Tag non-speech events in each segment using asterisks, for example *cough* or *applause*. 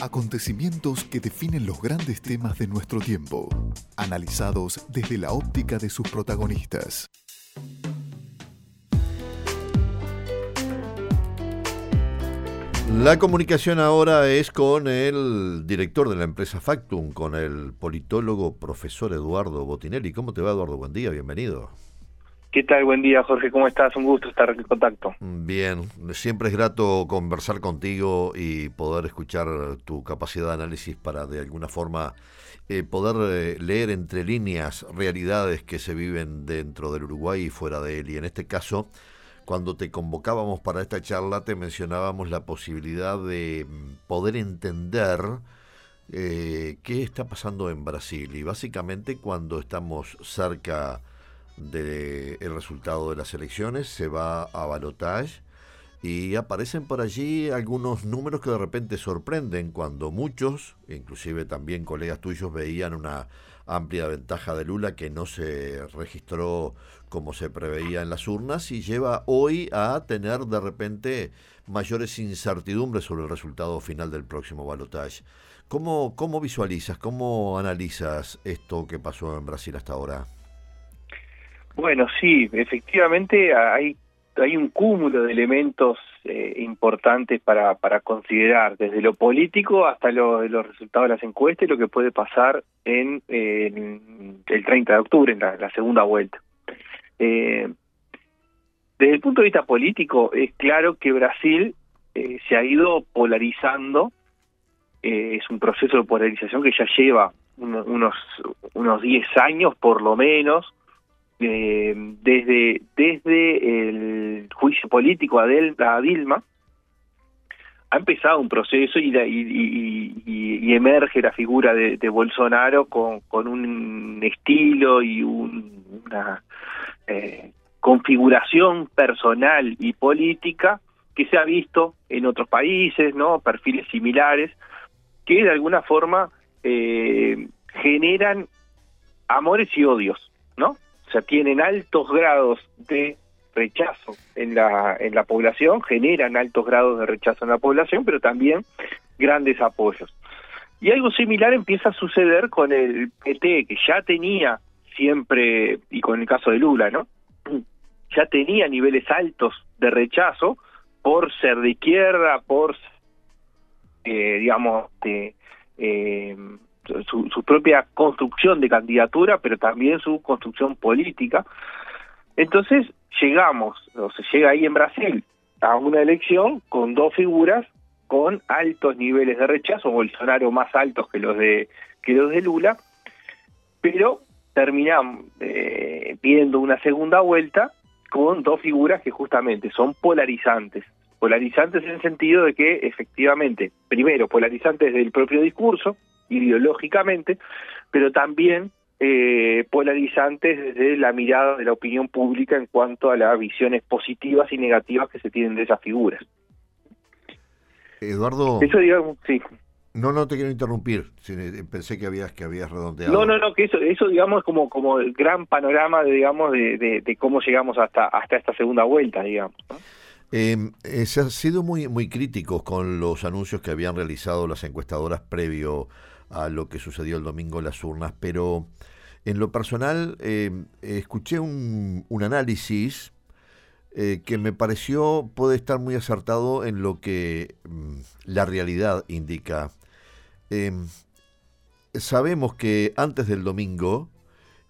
Acontecimientos que definen los grandes temas de nuestro tiempo, analizados desde la óptica de sus protagonistas. La comunicación ahora es con el director de la empresa Factum, con el politólogo profesor Eduardo Botinelli. ¿Cómo te va, Eduardo? Buen día, bienvenido. ¿Qué tal? Buen día, Jorge. ¿Cómo estás? Un gusto estar en contacto. Bien, siempre es grato conversar contigo y poder escuchar tu capacidad de análisis para de alguna forma eh, poder eh, leer entre líneas realidades que se viven dentro del Uruguay y fuera de él. Y en este caso, cuando te convocábamos para esta charla, te mencionábamos la posibilidad de mm, poder entender eh, qué está pasando en Brasil. Y básicamente cuando estamos cerca del el resultado de las elecciones, se va a balotage y aparecen por allí algunos números que de repente sorprenden cuando muchos, inclusive también colegas tuyos, veían una amplia ventaja de Lula que no se registró como se preveía en las urnas y lleva hoy a tener de repente mayores incertidumbres sobre el resultado final del próximo balotage. ¿Cómo, ¿Cómo visualizas, cómo analizas esto que pasó en Brasil hasta ahora? Bueno, sí, efectivamente hay, hay un cúmulo de elementos eh, importantes para, para considerar, desde lo político hasta lo, los resultados de las encuestas y lo que puede pasar en, el 30 de octubre, en la, segunda vuelta. Eh, desde el punto de vista político, es claro que Brasil eh, se ha ido polarizando, es un proceso de polarización que ya lleva unos, unos 10 años por lo menos, eh, desde, desde el juicio político a, Dilma, ha empezado un proceso y, emerge la figura de, Bolsonaro con, con, un estilo y una eh, configuración personal y política que se ha visto en otros países, no perfiles similares que de alguna forma eh, generan amores y odios, ¿no? O sea, tienen altos grados de rechazo en la, en la población, generan altos grados de rechazo en la población, pero también grandes apoyos. Y algo similar empieza a suceder con el PT, que ya tenía siempre, y con el caso de Lula, ¿no? *clears throat* Ya tenía niveles altos de rechazo por ser de izquierda, por, eh, digamos, de, eh, su, propia construcción de candidatura, pero también su construcción política. Entonces llegamos, o se llega ahí en Brasil, a una elección con dos figuras con altos niveles de rechazo, Bolsonaro más altos que los de que los de Lula, pero terminamos eh, viendo una segunda vuelta con dos figuras que justamente son polarizantes. Polarizantes en el sentido de que efectivamente, primero, polarizantes del propio discurso, ideológicamente, pero también eh, polarizantes desde la mirada de la opinión pública en cuanto a las visiones positivas y negativas que se tienen de esas figuras. Eduardo. Eso digamos, sí. No, no te quiero interrumpir. Pensé que habías que habías redondeado. No, no, no. Que eso, eso digamos como como el gran panorama, de, digamos, de, de, cómo llegamos hasta hasta esta segunda vuelta, digamos. Em, eh, se han sido muy muy críticos con los anuncios que habían realizado las encuestadoras previo a lo que sucedió el domingo en las urnas, pero en lo personal eh, escuché un, análisis eh, que me pareció puede estar muy acertado en lo que mm, la realidad indica. Em, sabemos que antes del domingo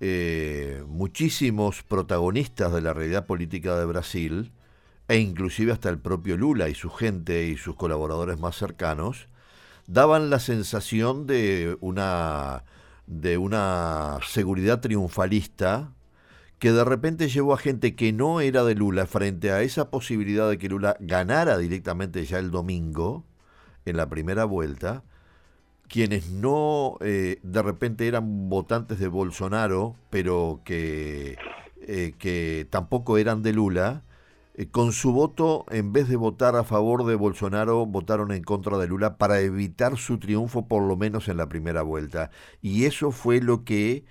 eh, muchísimos protagonistas de la realidad política de Brasil, e inclusive hasta el propio Lula y su gente y sus colaboradores más cercanos, daban la sensación de una, de una seguridad triunfalista que de repente llevó a gente que no era de Lula frente a esa posibilidad de que Lula ganara directamente ya el domingo en la primera vuelta, quienes no eh, de repente eran votantes de Bolsonaro, pero que, eh, que tampoco eran de Lula, eh, con su voto, en vez de votar a favor de Bolsonaro, votaron en contra de Lula para evitar su triunfo por lo menos en la primera vuelta. Y eso fue lo que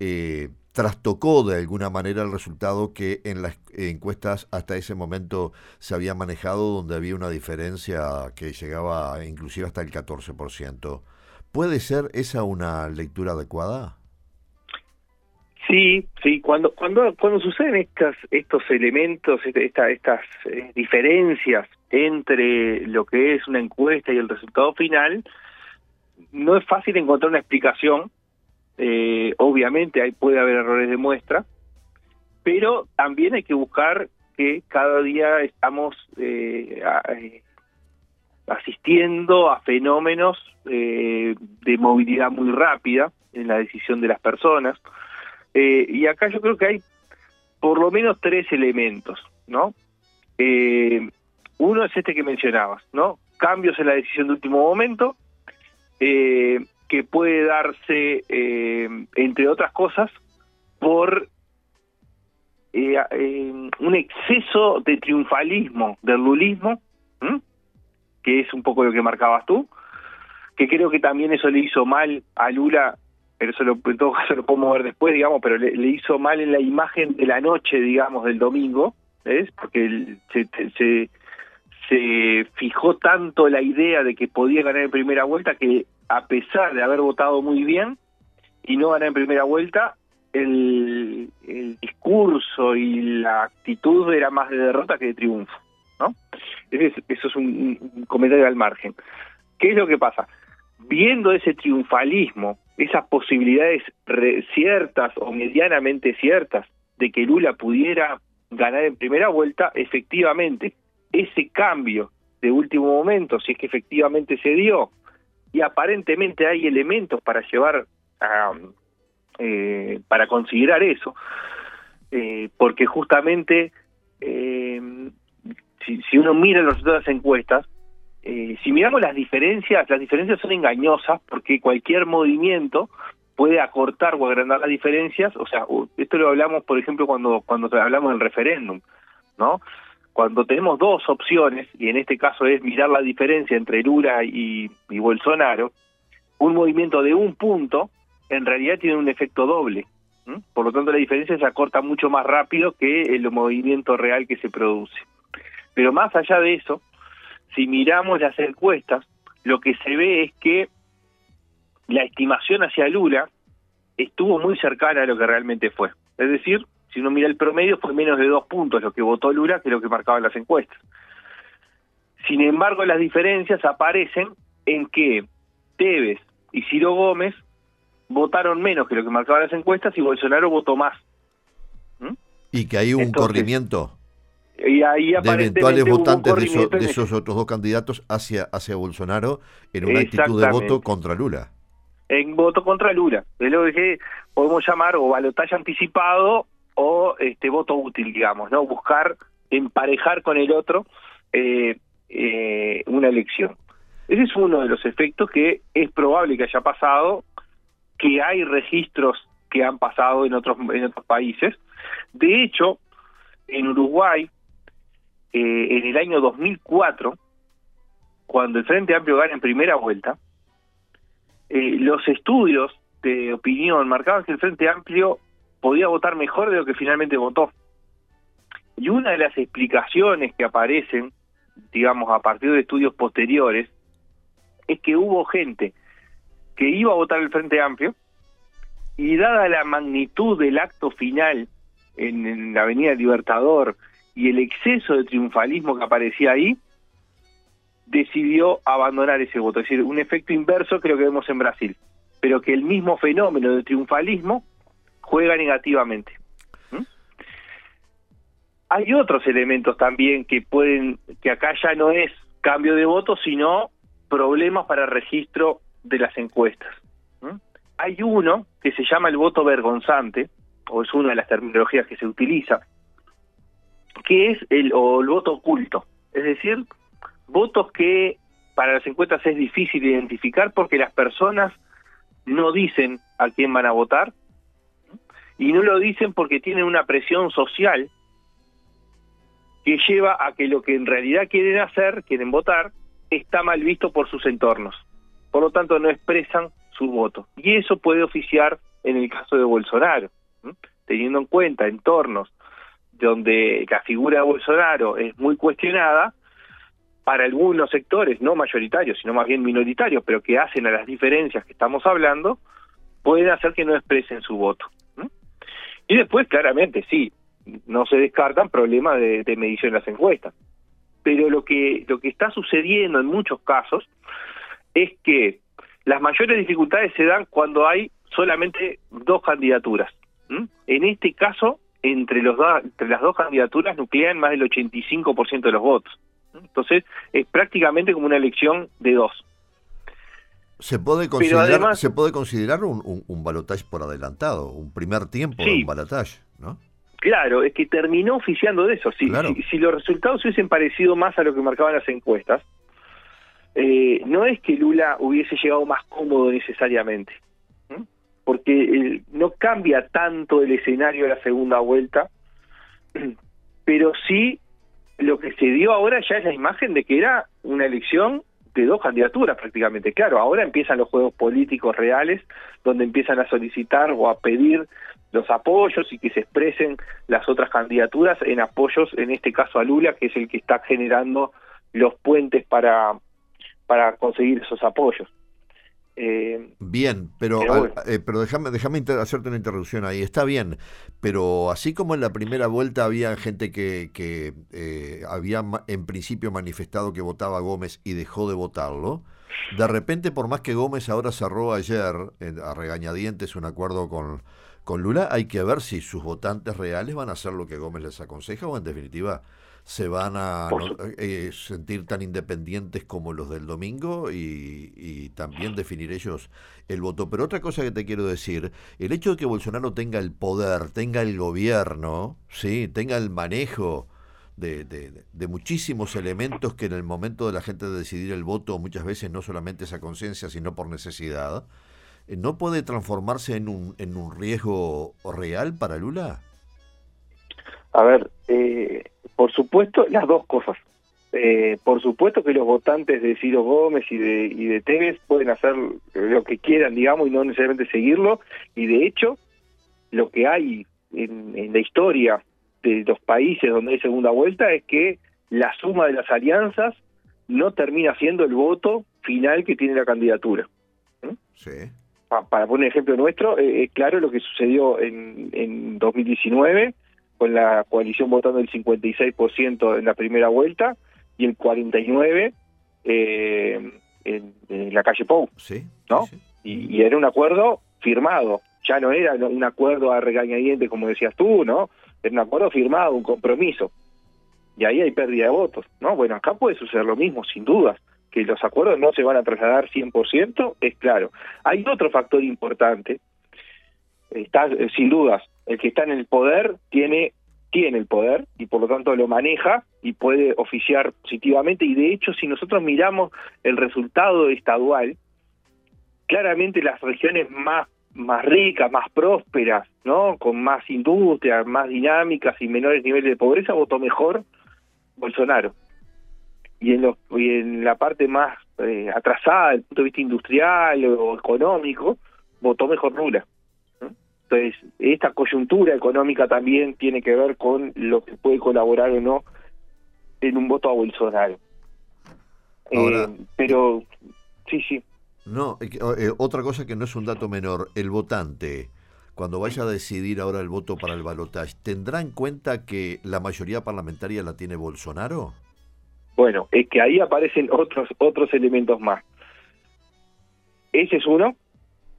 eh, trastocó de alguna manera el resultado que en las encuestas hasta ese momento se había manejado, donde había una diferencia que llegaba inclusive hasta el 14%. ¿Puede ser esa una lectura adecuada? Sí, sí, cuando cuando cuando suceden estas estos elementos, este, esta, estas eh, diferencias entre lo que es una encuesta y el resultado final, no es fácil encontrar una explicación. Eh, obviamente ahí puede haber errores de muestra, pero también hay que buscar que cada día estamos eh, asistiendo a fenómenos de movilidad muy rápida en la decisión de las personas eh, y acá yo creo que hay por lo menos tres elementos, ¿no? Eh, uno es este que mencionabas, ¿no? Cambios en la decisión de último momento, eh, que puede darse, entre otras cosas, por un exceso de triunfalismo del lulismo, que es un poco lo que marcabas tú, que creo que también eso le hizo mal a Lula pero eso lo, en todo caso lo podemos ver después, digamos, pero le, hizo mal en la imagen de la noche, digamos, del domingo, ¿ves? Porque se, se, se fijó tanto la idea de que podía ganar en primera vuelta que a pesar de haber votado muy bien y no ganar en primera vuelta, el, el discurso y la actitud era más de derrota que de triunfo, ¿no? Eso es, eso es un, un comentario al margen. ¿Qué es lo que pasa? Viendo ese triunfalismo esas posibilidades ciertas o medianamente ciertas de que Lula pudiera ganar en primera vuelta, efectivamente, ese cambio de último momento, si es que efectivamente se dio, y aparentemente hay elementos para llevar a, eh, para considerar eso, eh, porque justamente eh, si, uno mira los resultados de las encuestas, eh, si miramos las diferencias, las diferencias son engañosas porque cualquier movimiento puede acortar o agrandar las diferencias, o sea, esto lo hablamos, por ejemplo, cuando cuando hablamos del referéndum, ¿no? Cuando tenemos dos opciones, y en este caso es mirar la diferencia entre Lula y, y Bolsonaro, un movimiento de un punto en realidad tiene un efecto doble. Por lo tanto, la diferencia se acorta mucho más rápido que el movimiento real que se produce. Pero más allá de eso, si miramos las encuestas, lo que se ve es que la estimación hacia Lula estuvo muy cercana a lo que realmente fue. Es decir, si uno mira el promedio, fue menos de dos puntos lo que votó Lula que lo que marcaban las encuestas. Sin embargo, las diferencias aparecen en que Tevez y Ciro Gómez votaron menos que lo que marcaban las encuestas y Bolsonaro votó más. ¿Mm? Y que hay un corrimiento y ahí de eventuales votantes de, esos otros dos candidatos hacia, hacia Bolsonaro en una actitud de voto contra Lula. En voto contra Lula. Es lo que podemos llamar o balotaje anticipado o este voto útil, digamos, ¿no? Buscar emparejar con el otro eh, eh, una elección. Ese es uno de los efectos que es probable que haya pasado, que hay registros que han pasado en otros en otros países. De hecho, en Uruguay eh, en el año 2004, cuando el Frente Amplio gana en primera vuelta, eh, los estudios de opinión marcaban que el Frente Amplio podía votar mejor de lo que finalmente votó. Y una de las explicaciones que aparecen, digamos, a partir de estudios posteriores, es que hubo gente que iba a votar el Frente Amplio y dada la magnitud del acto final en, en la Avenida Libertador y el exceso de triunfalismo que aparecía ahí, decidió abandonar ese voto. Es decir, un efecto inverso creo que vemos en Brasil, pero que el mismo fenómeno de triunfalismo juega negativamente. ¿Mm? Hay otros elementos también que pueden, que acá ya no es cambio de voto, sino problemas para registro de las encuestas. ¿Mm? Hay uno que se llama el voto vergonzante, o es una de las terminologías que se utiliza, que es el, o el voto oculto, es decir, votos que para las encuestas es difícil identificar porque las personas no dicen a quién van a votar y no lo dicen porque tienen una presión social que lleva a que lo que en realidad quieren hacer, quieren votar, está mal visto por sus entornos. Por lo tanto, no expresan su voto. Y eso puede oficiar en el caso de Bolsonaro. teniendo en cuenta entornos donde la figura de Bolsonaro es muy cuestionada, para algunos sectores, no mayoritarios, sino más bien minoritarios, pero que hacen a las diferencias que estamos hablando, puede hacer que no expresen su voto. Y después, claramente, sí, no se descartan problemas de, medición de las encuestas. Pero lo que, lo que está sucediendo en muchos casos es que las mayores dificultades se dan cuando hay solamente dos candidaturas. En este caso, entre, los entre las dos candidaturas nuclean más del 85% de los votos. Entonces, es prácticamente como una elección de dos. Se puede considerar, se puede considerar un, un, balotaje por adelantado, un primer tiempo de un balotaje, ¿no? Claro, es que terminó oficiando de eso. Si, si, los resultados hubiesen parecido más a lo que marcaban las encuestas, eh, no es que Lula hubiese llegado más cómodo necesariamente, porque no cambia tanto el escenario de la segunda vuelta, *clears throat* pero sí lo que se dio ahora ya es la imagen de que era una elección de dos candidaturas prácticamente. Claro, ahora empiezan los juegos políticos reales, donde empiezan a solicitar o a pedir los apoyos y que se expresen las otras candidaturas en apoyos, en este caso a Lula, que es el que está generando los puentes para, para conseguir esos apoyos. Eh, bien, pero, eh, pero, déjame, déjame hacerte una interrupción ahí. Está bien, pero así como en la primera vuelta había gente que, que eh, había en principio manifestado que votaba a Gómez y dejó de votarlo, de repente, por más que Gómez ahora cerró ayer a regañadientes un acuerdo con, con Lula, hay que ver si sus votantes reales van a hacer lo que Gómez les aconseja o en definitiva se van a eh, sentir tan independientes como los del domingo y, también definir ellos el voto. Pero otra cosa que te quiero decir, el hecho de que Bolsonaro tenga el poder, tenga el gobierno, sí, tenga el manejo de, de, muchísimos elementos que en el momento de la gente de decidir el voto muchas veces no solamente esa conciencia, sino por necesidad, eh, ¿no puede transformarse en un, en un riesgo real para Lula? A ver, eh, por supuesto, las dos cosas. Eh, por supuesto que los votantes de Ciro Gómez y de, y de Tevez pueden hacer lo que quieran, digamos, y no necesariamente seguirlo. Y de hecho, lo que hay en, en la historia de los países donde hay segunda vuelta es que la suma de las alianzas no termina siendo el voto final que tiene la candidatura. Sí. para poner un ejemplo nuestro, eh, es claro lo que sucedió en, en 2019 con la coalición votando el 56% en la primera vuelta y el 49% eh, en, la calle Pou. Sí, ¿no? Y, era un acuerdo firmado, ya no era un acuerdo a regañadiente como decías tú, ¿no? Era un acuerdo firmado, un compromiso. Y ahí hay pérdida de votos, ¿no? Bueno, acá puede suceder lo mismo, sin dudas. Que los acuerdos no se van a trasladar 100%, es claro. Hay otro factor importante, está eh, sin dudas el que está en el poder tiene tiene el poder y por lo tanto lo maneja y puede oficiar positivamente y de hecho si nosotros miramos el resultado estadual claramente las regiones más más ricas, más prósperas, ¿no? Con más industria, más dinámicas y menores niveles de pobreza votó mejor Bolsonaro. Y en los y en la parte más eh, atrasada desde el punto de vista industrial o económico votó mejor Lula. Entonces, esta coyuntura económica también tiene que ver con lo que puede colaborar o no en un voto a Bolsonaro. Eh, pero, sí, sí. No, eh, otra cosa que no es un dato menor, el votante, cuando vaya a decidir ahora el voto para el balotaje, ¿tendrá en cuenta que la mayoría parlamentaria la tiene Bolsonaro? Bueno, es que ahí aparecen otros otros elementos más. Ese es uno,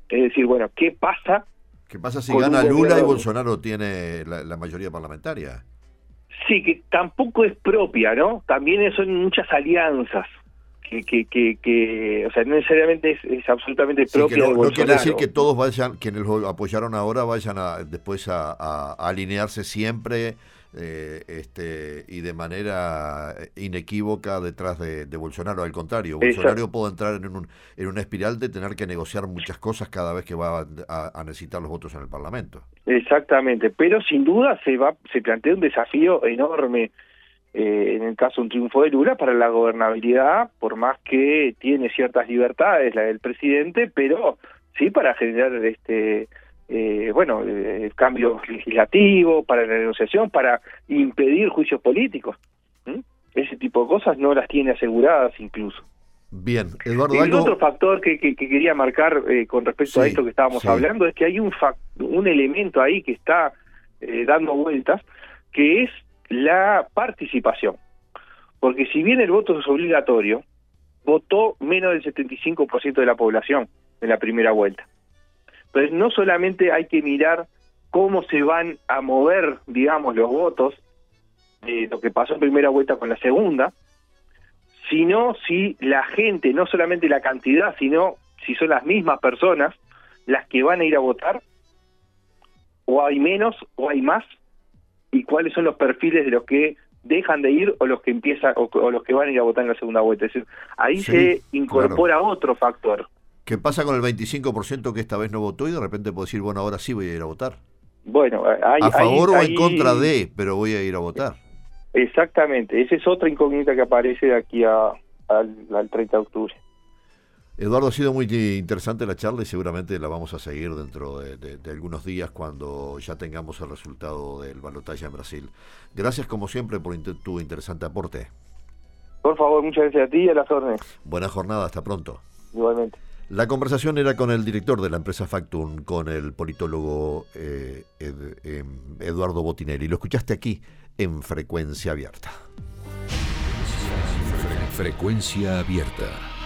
es decir, bueno, ¿qué pasa ¿Qué pasa si gana Lula y Bolsonaro tiene la, mayoría parlamentaria? Sí, que tampoco es propia, ¿no? También son muchas alianzas. Que, que, que, o sea, no necesariamente es, absolutamente propia no, de Bolsonaro. No quiere decir que todos vayan, quienes lo apoyaron ahora, vayan a, después a alinearse siempre eh, este, y de manera inequívoca detrás de, Bolsonaro. Al contrario, Bolsonaro puede entrar en, un, en una espiral de tener que negociar muchas cosas cada vez que va a, necesitar los votos en el Parlamento. Exactamente, pero sin duda se va se plantea un desafío enorme eh, en el caso de un triunfo de Lula para la gobernabilidad, por más que tiene ciertas libertades la del presidente, pero sí para generar este eh, bueno, eh, cambio legislativo, para la negociación, para impedir juicios políticos. Ese tipo de cosas no las tiene aseguradas incluso. Bien, Eduardo. El otro factor que, que, quería marcar eh, con respecto a esto que estábamos hablando es que hay un, un elemento ahí que está eh, dando vueltas, que es la participación. Porque si bien el voto es obligatorio, votó menos del 75% de la población en la primera vuelta. Entonces, no solamente hay que mirar cómo se van a mover, digamos, los votos de lo que pasó en primera vuelta con la segunda, sino si la gente, no solamente la cantidad, sino si son las mismas personas las que van a ir a votar, o hay menos, o hay más, y cuáles son los perfiles de los que dejan de ir o los que empiezan o, los que van a ir a votar en la segunda vuelta. Es decir, ahí se incorpora otro factor. ¿Qué pasa con el 25% que esta vez no votó y de repente puede decir, bueno, ahora sí voy a ir a votar? Bueno, hay, a favor o en contra de, pero voy a ir a votar. Exactamente, esa es otra incógnita que aparece de aquí a, al, 30 de octubre. Eduardo, ha sido muy interesante la charla y seguramente la vamos a seguir dentro de, algunos días cuando ya tengamos el resultado del balotaje en Brasil. Gracias como siempre por tu interesante aporte. Por favor, muchas gracias a ti y a las órdenes. Buena jornada, hasta pronto. Igualmente. La conversación era con el director de la empresa Factum, con el politólogo eh, em, Eduardo Botinelli. Lo escuchaste aquí en frecuencia abierta. Frecuencia abierta.